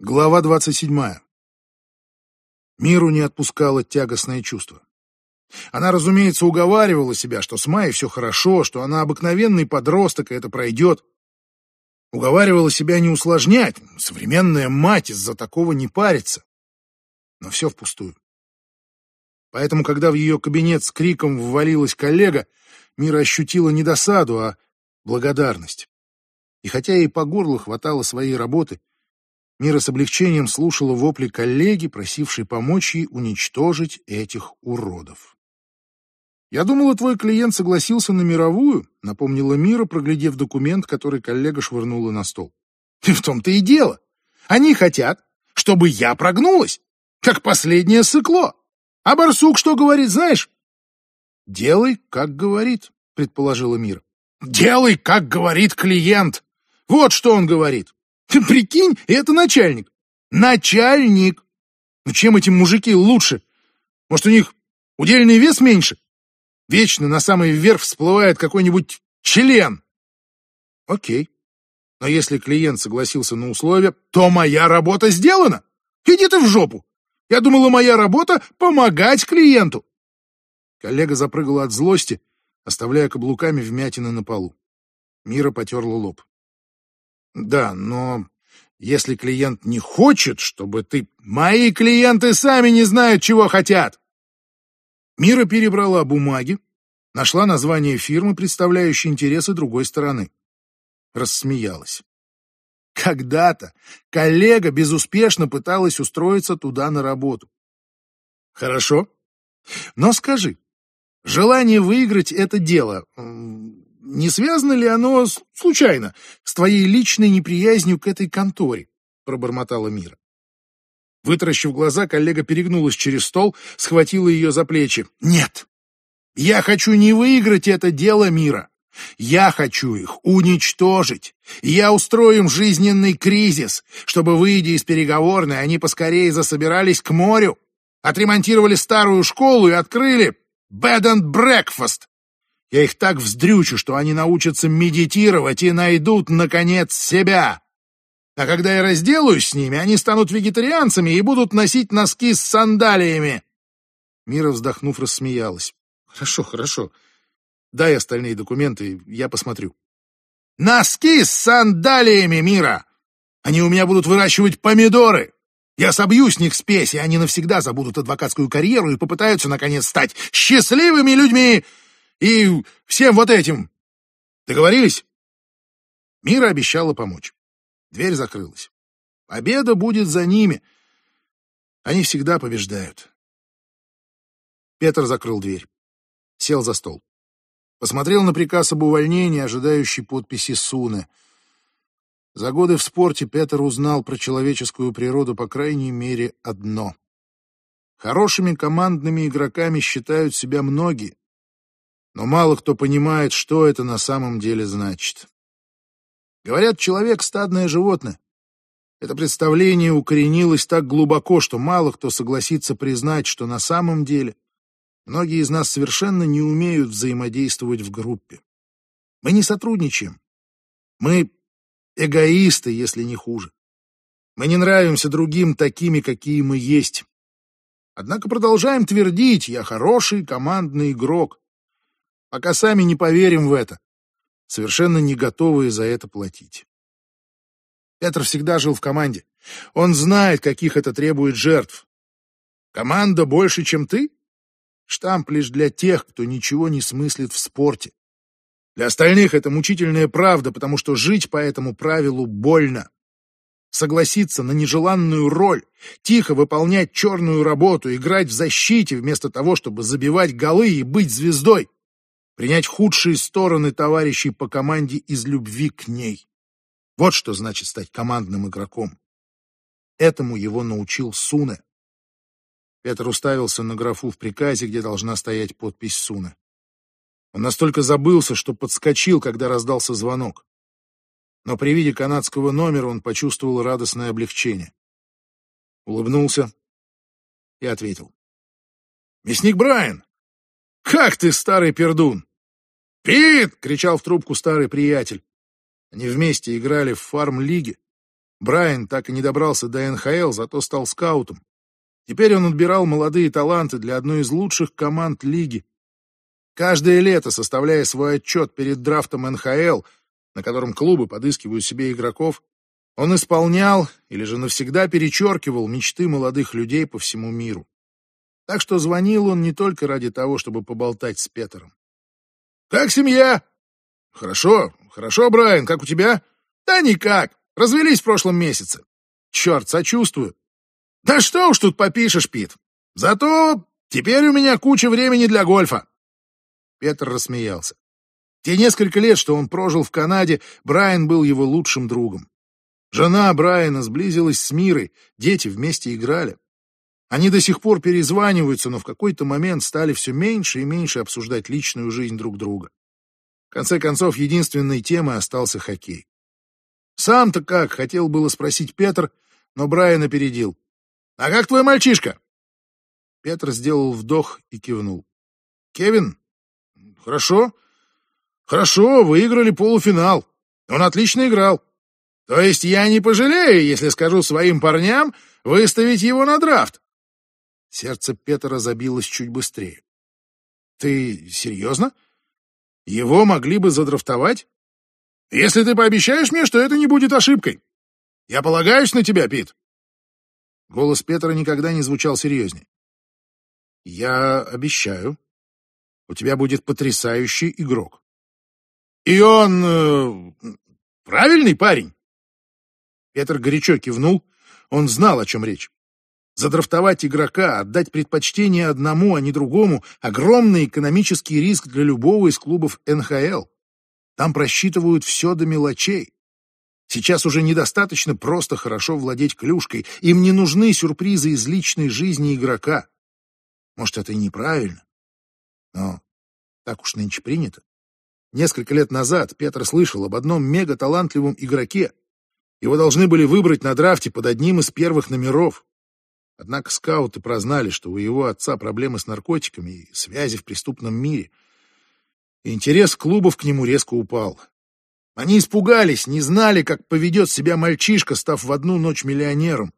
Глава двадцать седьмая. Миру не отпускало тягостное чувство. Она, разумеется, уговаривала себя, что с Майей все хорошо, что она обыкновенный подросток, и это пройдет. Уговаривала себя не усложнять, современная мать из-за такого не парится. Но все впустую. Поэтому, когда в ее кабинет с криком ввалилась коллега, Мира ощутила не досаду, а благодарность. И хотя ей по горло хватало своей работы, Мира с облегчением слушала вопли коллеги, просившей помочь ей уничтожить этих уродов. «Я думала, твой клиент согласился на мировую», — напомнила Мира, проглядев документ, который коллега швырнула на стол. «И в том-то и дело. Они хотят, чтобы я прогнулась, как последнее сыкло. А барсук что говорит, знаешь?» «Делай, как говорит», — предположила Мира. «Делай, как говорит клиент. Вот что он говорит. Ты прикинь, это начальник. Начальник! Ну чем эти мужики лучше? Может, у них удельный вес меньше? Вечно на самый верх всплывает какой-нибудь член. Окей. Но если клиент согласился на условия, то моя работа сделана. Иди ты в жопу. Я думала, моя работа — помогать клиенту. Коллега запрыгала от злости, оставляя каблуками вмятины на полу. Мира потерла лоб. Да, но если клиент не хочет, чтобы ты... Мои клиенты сами не знают, чего хотят. Мира перебрала бумаги, нашла название фирмы, представляющей интересы другой стороны. Рассмеялась. Когда-то коллега безуспешно пыталась устроиться туда на работу. Хорошо. Но скажи, желание выиграть это дело не связано ли оно случайно с твоей личной неприязнью к этой конторе?» — пробормотала Мира. Вытаращив глаза, коллега перегнулась через стол, схватила ее за плечи. «Нет! Я хочу не выиграть это дело мира. Я хочу их уничтожить. Я устрою им жизненный кризис, чтобы, выйдя из переговорной, они поскорее засобирались к морю, отремонтировали старую школу и открыли Bed and Breakfast я их так вздрючу, что они научатся медитировать и найдут, наконец, себя. А когда я разделаюсь с ними, они станут вегетарианцами и будут носить носки с сандалиями. Мира, вздохнув, рассмеялась. Хорошо, хорошо. Дай остальные документы, я посмотрю. Носки с сандалиями, Мира! Они у меня будут выращивать помидоры. Я собью с них спесь, и они навсегда забудут адвокатскую карьеру и попытаются, наконец, стать счастливыми людьми и всем вот этим. Договорились? Мира обещала помочь. Дверь закрылась. Победа будет за ними. Они всегда побеждают. Петр закрыл дверь. Сел за стол. Посмотрел на приказ об увольнении, ожидающий подписи Суны. За годы в спорте Петр узнал про человеческую природу по крайней мере одно. Хорошими командными игроками считают себя многие но мало кто понимает, что это на самом деле значит. Говорят, человек — стадное животное. Это представление укоренилось так глубоко, что мало кто согласится признать, что на самом деле многие из нас совершенно не умеют взаимодействовать в группе. Мы не сотрудничаем. Мы эгоисты, если не хуже. Мы не нравимся другим такими, какие мы есть. Однако продолжаем твердить «я хороший командный игрок» пока сами не поверим в это, совершенно не готовые за это платить. Петр всегда жил в команде. Он знает, каких это требует жертв. Команда больше, чем ты? Штамп лишь для тех, кто ничего не смыслит в спорте. Для остальных это мучительная правда, потому что жить по этому правилу больно. Согласиться на нежеланную роль, тихо выполнять черную работу, играть в защите вместо того, чтобы забивать голы и быть звездой принять худшие стороны товарищей по команде из любви к ней. Вот что значит стать командным игроком. Этому его научил Суне. Петр уставился на графу в приказе, где должна стоять подпись Суны. Он настолько забылся, что подскочил, когда раздался звонок. Но при виде канадского номера он почувствовал радостное облегчение. Улыбнулся и ответил. «Мясник Брайан! Как ты, старый пердун! «Пит!» — кричал в трубку старый приятель. Они вместе играли в фарм-лиге. Брайан так и не добрался до НХЛ, зато стал скаутом. Теперь он отбирал молодые таланты для одной из лучших команд лиги. Каждое лето, составляя свой отчет перед драфтом НХЛ, на котором клубы подыскивают себе игроков, он исполнял или же навсегда перечеркивал мечты молодых людей по всему миру. Так что звонил он не только ради того, чтобы поболтать с Петером. «Как семья?» «Хорошо, хорошо, Брайан, как у тебя?» «Да никак. Развелись в прошлом месяце. Черт, сочувствую. Да что уж тут попишешь, Пит. Зато теперь у меня куча времени для гольфа. Петр рассмеялся. Те несколько лет, что он прожил в Канаде, Брайан был его лучшим другом. Жена Брайана сблизилась с Мирой, дети вместе играли. Они до сих пор перезваниваются, но в какой-то момент стали все меньше и меньше обсуждать личную жизнь друг друга. В конце концов, единственной темой остался хоккей. Сам-то как, хотел было спросить Петр, но Брайан опередил. «А как твой мальчишка?» Петр сделал вдох и кивнул. «Кевин? Хорошо. Хорошо, выиграли полуфинал. Он отлично играл. То есть я не пожалею, если скажу своим парням выставить его на драфт?» Сердце Петра забилось чуть быстрее. «Ты серьезно? Его могли бы задрафтовать?» Если ты пообещаешь мне, что это не будет ошибкой. Я полагаюсь на тебя, Пит. Голос Петра никогда не звучал серьезнее. Я обещаю. У тебя будет потрясающий игрок. И он э, правильный парень. Петр горячо кивнул. Он знал, о чем речь. Задрафтовать игрока, отдать предпочтение одному, а не другому — огромный экономический риск для любого из клубов НХЛ. Там просчитывают все до мелочей. Сейчас уже недостаточно просто хорошо владеть клюшкой. Им не нужны сюрпризы из личной жизни игрока. Может, это и неправильно. Но так уж нынче принято. Несколько лет назад Петр слышал об одном мега-талантливом игроке. Его должны были выбрать на драфте под одним из первых номеров. Однако скауты прознали, что у его отца проблемы с наркотиками и связи в преступном мире — интерес клубов к нему резко упал. Они испугались, не знали, как поведет себя мальчишка, став в одну ночь миллионером.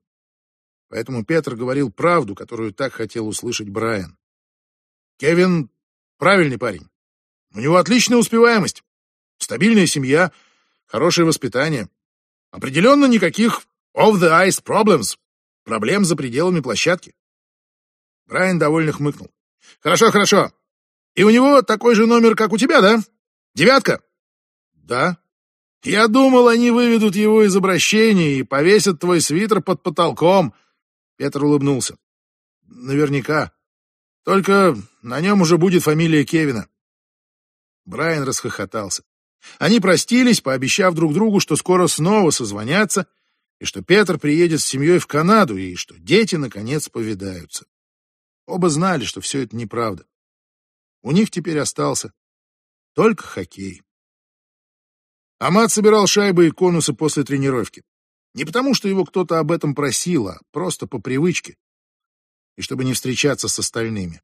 Поэтому Петр говорил правду, которую так хотел услышать Брайан. Кевин — правильный парень. У него отличная успеваемость, стабильная семья, хорошее воспитание. Определенно никаких off-the-ice problems, проблем за пределами площадки. Брайан довольно хмыкнул. «Хорошо, хорошо. И у него такой же номер, как у тебя, да? Девятка? Да. Я думал, они выведут его из обращения и повесят твой свитер под потолком. Петр улыбнулся. Наверняка. Только на нем уже будет фамилия Кевина. Брайан расхохотался. Они простились, пообещав друг другу, что скоро снова созвонятся, и что Петр приедет с семьей в Канаду, и что дети, наконец, повидаются. Оба знали, что все это неправда. У них теперь остался только хоккей. Амат собирал шайбы и конусы после тренировки. Не потому, что его кто-то об этом просил, а просто по привычке. И чтобы не встречаться с остальными.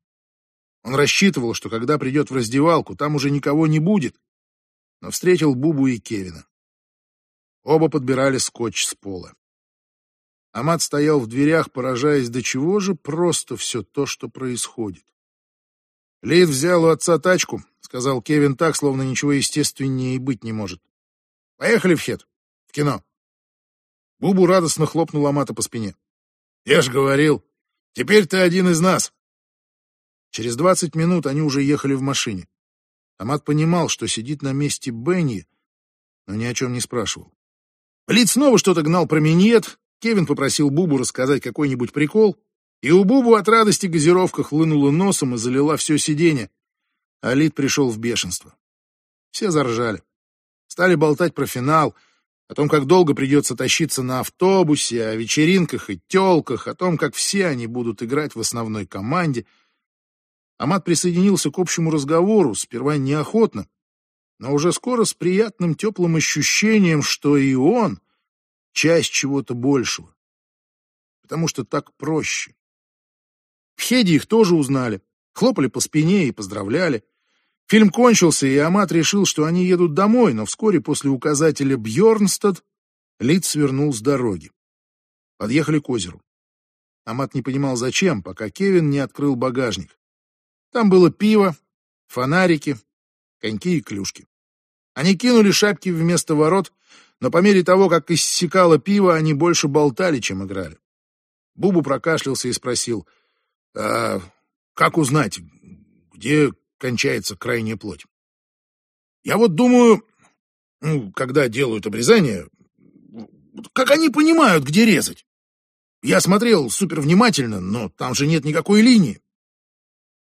Он рассчитывал, что когда придет в раздевалку, там уже никого не будет. Но встретил Бубу и Кевина. Оба подбирали скотч с пола. Амат стоял в дверях, поражаясь, до чего же просто все то, что происходит. Лид взял у отца тачку, сказал Кевин так, словно ничего естественнее и быть не может. Поехали в Хет, в кино. Бубу радостно хлопнул Амата по спине. Я ж говорил, теперь ты один из нас. Через двадцать минут они уже ехали в машине. Амат понимал, что сидит на месте Бенни, но ни о чем не спрашивал. Лид снова что-то гнал про миньет. Кевин попросил Бубу рассказать какой-нибудь прикол. И у Бубу от радости газировка хлынула носом и залила все сиденье. Алит пришел в бешенство. Все заржали. Стали болтать про финал, о том, как долго придется тащиться на автобусе, о вечеринках и телках, о том, как все они будут играть в основной команде. Амат присоединился к общему разговору, сперва неохотно, но уже скоро с приятным теплым ощущением, что и он — часть чего-то большего. Потому что так проще. В Хеде их тоже узнали, хлопали по спине и поздравляли. Фильм кончился, и Амат решил, что они едут домой, но вскоре после указателя Бьорнстад Лид свернул с дороги. Подъехали к озеру. Амат не понимал, зачем, пока Кевин не открыл багажник. Там было пиво, фонарики, коньки и клюшки. Они кинули шапки вместо ворот, но по мере того, как иссякало пиво, они больше болтали, чем играли. Бубу прокашлялся и спросил, «А как узнать, где кончается крайняя плоть?» «Я вот думаю, ну, когда делают обрезание, как они понимают, где резать? Я смотрел супер внимательно, но там же нет никакой линии.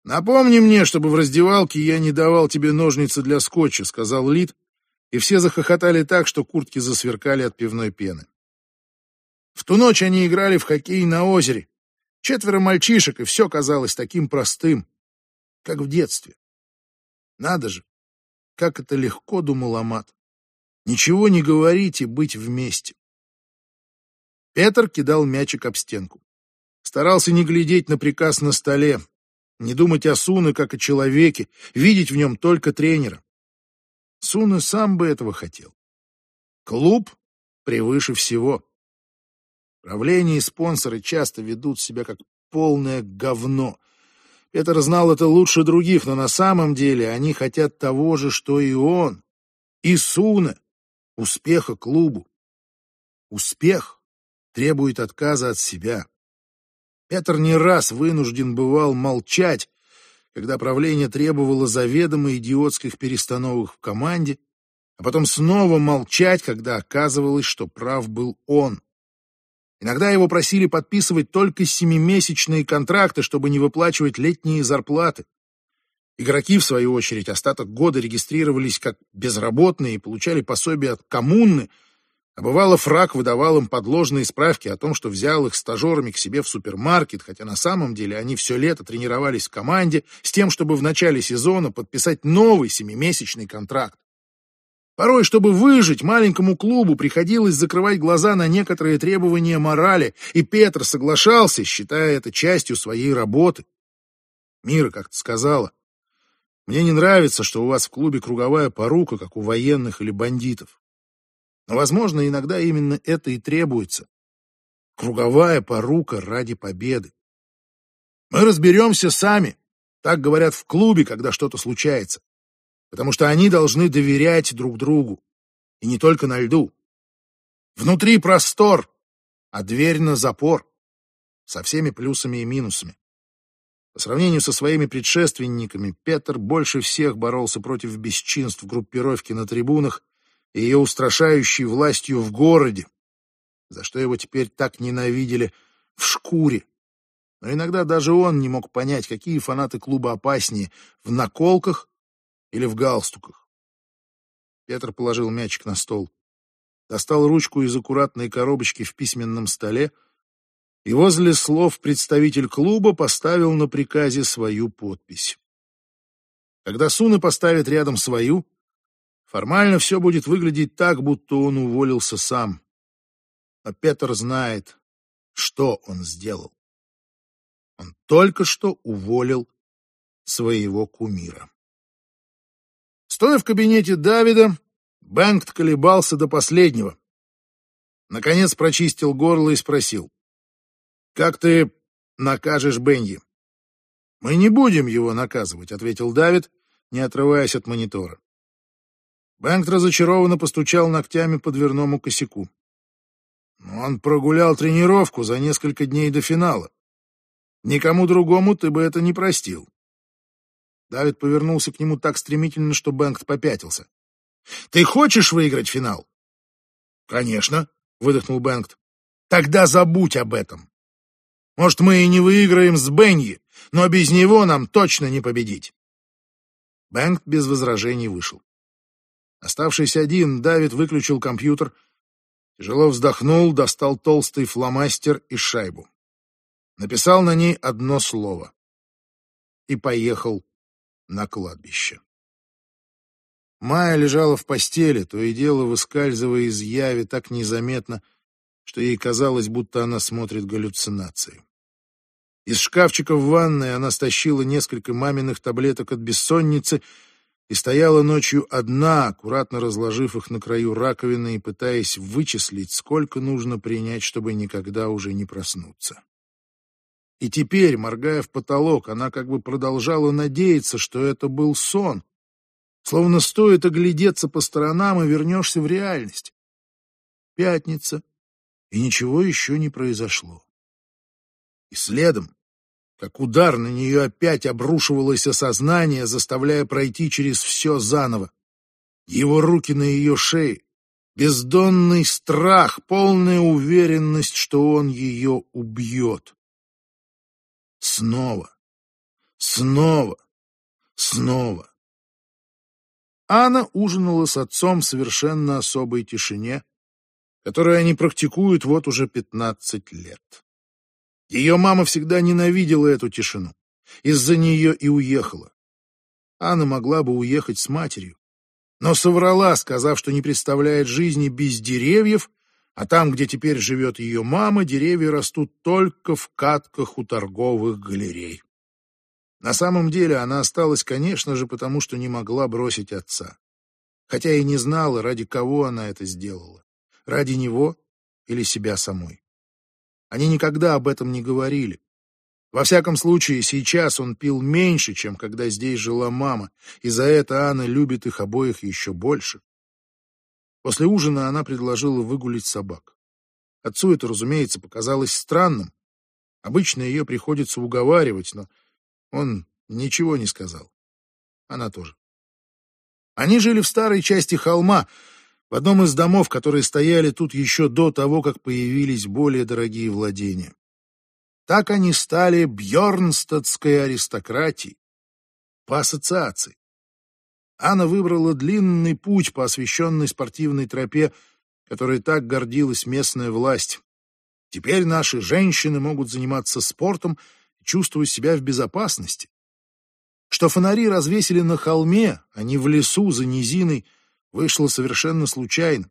Напомни мне, чтобы в раздевалке я не давал тебе ножницы для скотча, сказал Лид, и все захохотали так, что куртки засверкали от пивной пены. В ту ночь они играли в хоккей на озере. Четверо мальчишек, и все казалось таким простым, как в детстве. Надо же, как это легко, думал Амат. Ничего не говорить и быть вместе. Петр кидал мячик об стенку. Старался не глядеть на приказ на столе, не думать о Суне как о человеке, видеть в нем только тренера. Суна сам бы этого хотел. Клуб превыше всего. Правление и спонсоры часто ведут себя как полное говно. Петр знал это лучше других, но на самом деле они хотят того же, что и он. И Суна. Успеха клубу. Успех требует отказа от себя. Петр не раз вынужден бывал молчать, когда правление требовало заведомо идиотских перестановок в команде, а потом снова молчать, когда оказывалось, что прав был он. Иногда его просили подписывать только семимесячные контракты, чтобы не выплачивать летние зарплаты. Игроки, в свою очередь, остаток года регистрировались как безработные и получали пособие от коммуны, а бывало, фраг выдавал им подложные справки о том, что взял их стажерами к себе в супермаркет, хотя на самом деле они все лето тренировались в команде с тем, чтобы в начале сезона подписать новый семимесячный контракт. Порой, чтобы выжить, маленькому клубу приходилось закрывать глаза на некоторые требования морали, и Петр соглашался, считая это частью своей работы. Мира как-то сказала, «Мне не нравится, что у вас в клубе круговая порука, как у военных или бандитов. Но, возможно, иногда именно это и требуется. Круговая порука ради победы. Мы разберемся сами, так говорят в клубе, когда что-то случается. Потому что они должны доверять друг другу. И не только на льду. Внутри простор, а дверь на запор. Со всеми плюсами и минусами. По сравнению со своими предшественниками, Петр больше всех боролся против бесчинств группировки на трибунах и ее устрашающей властью в городе, за что его теперь так ненавидели в шкуре. Но иногда даже он не мог понять, какие фанаты клуба опаснее — в наколках или в галстуках. Петр положил мячик на стол, достал ручку из аккуратной коробочки в письменном столе и возле слов представитель клуба поставил на приказе свою подпись. Когда Суны поставит рядом свою, Формально все будет выглядеть так, будто он уволился сам. А Петр знает, что он сделал. Он только что уволил своего кумира. Стоя в кабинете Давида, Бэнкт колебался до последнего. Наконец прочистил горло и спросил. «Как ты накажешь Бенни?» «Мы не будем его наказывать», — ответил Давид, не отрываясь от монитора. Бэнк разочарованно постучал ногтями по дверному косяку. Он прогулял тренировку за несколько дней до финала. Никому другому ты бы это не простил. Давид повернулся к нему так стремительно, что Бэнкт попятился. «Ты хочешь выиграть финал?» «Конечно», — выдохнул Бэнкт. «Тогда забудь об этом. Может, мы и не выиграем с Бенни, но без него нам точно не победить». Бэнкт без возражений вышел. Оставшись один, Давид выключил компьютер, тяжело вздохнул, достал толстый фломастер и шайбу. Написал на ней одно слово и поехал на кладбище. Майя лежала в постели, то и дело выскальзывая из яви так незаметно, что ей казалось, будто она смотрит галлюцинации. Из шкафчика в ванной она стащила несколько маминых таблеток от бессонницы и стояла ночью одна, аккуратно разложив их на краю раковины и пытаясь вычислить, сколько нужно принять, чтобы никогда уже не проснуться. И теперь, моргая в потолок, она как бы продолжала надеяться, что это был сон, словно стоит оглядеться по сторонам и вернешься в реальность. Пятница, и ничего еще не произошло. И следом как удар на нее опять обрушивалось осознание, заставляя пройти через все заново. Его руки на ее шее, бездонный страх, полная уверенность, что он ее убьет. Снова, снова, снова. Анна ужинала с отцом в совершенно особой тишине, которую они практикуют вот уже пятнадцать лет. Ее мама всегда ненавидела эту тишину. Из-за нее и уехала. Анна могла бы уехать с матерью, но соврала, сказав, что не представляет жизни без деревьев, а там, где теперь живет ее мама, деревья растут только в катках у торговых галерей. На самом деле она осталась, конечно же, потому что не могла бросить отца. Хотя и не знала, ради кого она это сделала. Ради него или себя самой. Они никогда об этом не говорили. Во всяком случае, сейчас он пил меньше, чем когда здесь жила мама, и за это Анна любит их обоих еще больше. После ужина она предложила выгулить собак. Отцу это, разумеется, показалось странным. Обычно ее приходится уговаривать, но он ничего не сказал. Она тоже. Они жили в старой части холма, в одном из домов, которые стояли тут еще до того, как появились более дорогие владения. Так они стали бьернстадской аристократией по ассоциации. Анна выбрала длинный путь по освещенной спортивной тропе, которой так гордилась местная власть. Теперь наши женщины могут заниматься спортом и чувствовать себя в безопасности. Что фонари развесили на холме, а не в лесу за низиной, вышло совершенно случайно.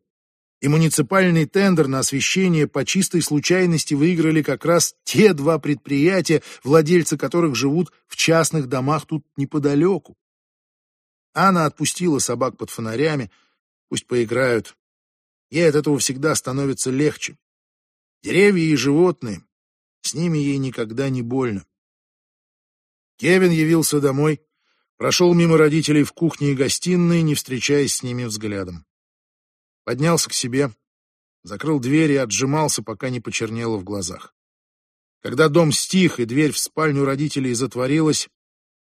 И муниципальный тендер на освещение по чистой случайности выиграли как раз те два предприятия, владельцы которых живут в частных домах тут неподалеку. Анна отпустила собак под фонарями, пусть поиграют. Ей от этого всегда становится легче. Деревья и животные, с ними ей никогда не больно. Кевин явился домой, Прошел мимо родителей в кухне и гостиной, не встречаясь с ними взглядом. Поднялся к себе, закрыл дверь и отжимался, пока не почернело в глазах. Когда дом стих и дверь в спальню родителей затворилась,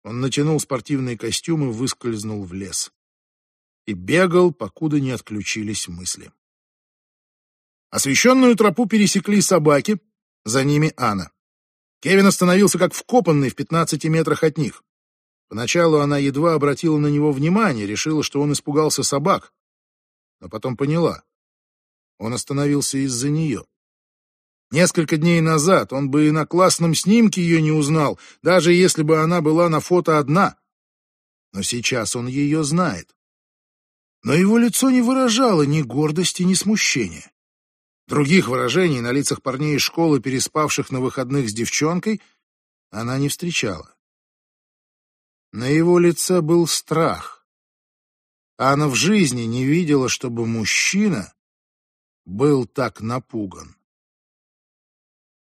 он натянул спортивный костюм и выскользнул в лес. И бегал, покуда не отключились мысли. Освещенную тропу пересекли собаки, за ними Анна. Кевин остановился как вкопанный в пятнадцати метрах от них. Поначалу она едва обратила на него внимание, решила, что он испугался собак. Но потом поняла. Он остановился из-за нее. Несколько дней назад он бы и на классном снимке ее не узнал, даже если бы она была на фото одна. Но сейчас он ее знает. Но его лицо не выражало ни гордости, ни смущения. Других выражений на лицах парней из школы, переспавших на выходных с девчонкой, она не встречала. На его лице был страх. Она в жизни не видела, чтобы мужчина был так напуган.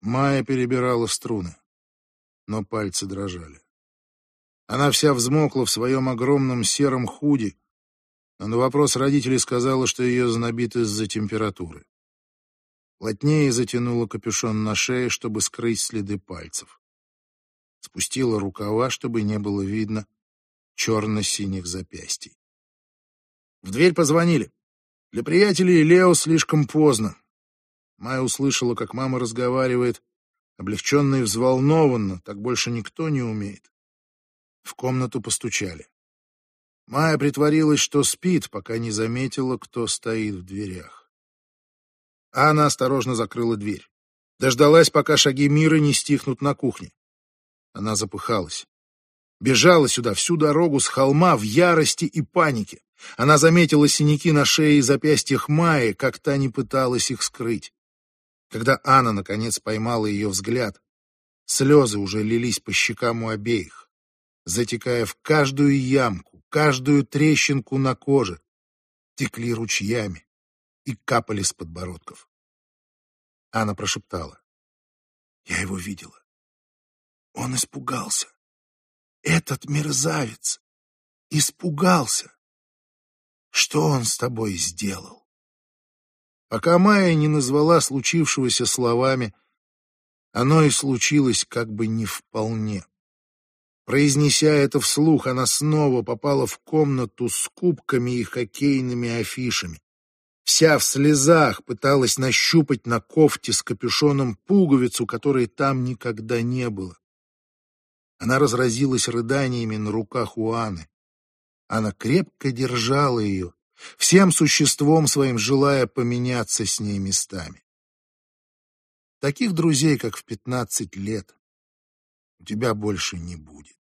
Майя перебирала струны, но пальцы дрожали. Она вся взмокла в своем огромном сером худи, но на вопрос родителей сказала, что ее знобит из-за температуры. Плотнее затянула капюшон на шее, чтобы скрыть следы пальцев спустила рукава, чтобы не было видно черно-синих запястий. В дверь позвонили. Для приятелей Лео слишком поздно. Майя услышала, как мама разговаривает, облегченно и взволнованно, так больше никто не умеет. В комнату постучали. Майя притворилась, что спит, пока не заметила, кто стоит в дверях. Анна осторожно закрыла дверь. Дождалась, пока шаги мира не стихнут на кухне. Она запыхалась. Бежала сюда всю дорогу с холма в ярости и панике. Она заметила синяки на шее и запястьях Майи, как та не пыталась их скрыть. Когда Анна, наконец, поймала ее взгляд, слезы уже лились по щекам у обеих, затекая в каждую ямку, каждую трещинку на коже, текли ручьями и капали с подбородков. Анна прошептала. Я его видела. Он испугался. Этот мерзавец испугался. Что он с тобой сделал? Пока Майя не назвала случившегося словами, оно и случилось как бы не вполне. Произнеся это вслух, она снова попала в комнату с кубками и хоккейными афишами. Вся в слезах пыталась нащупать на кофте с капюшоном пуговицу, которой там никогда не было. Она разразилась рыданиями на руках у Анны. Она крепко держала ее, всем существом своим желая поменяться с ней местами. Таких друзей, как в пятнадцать лет, у тебя больше не будет.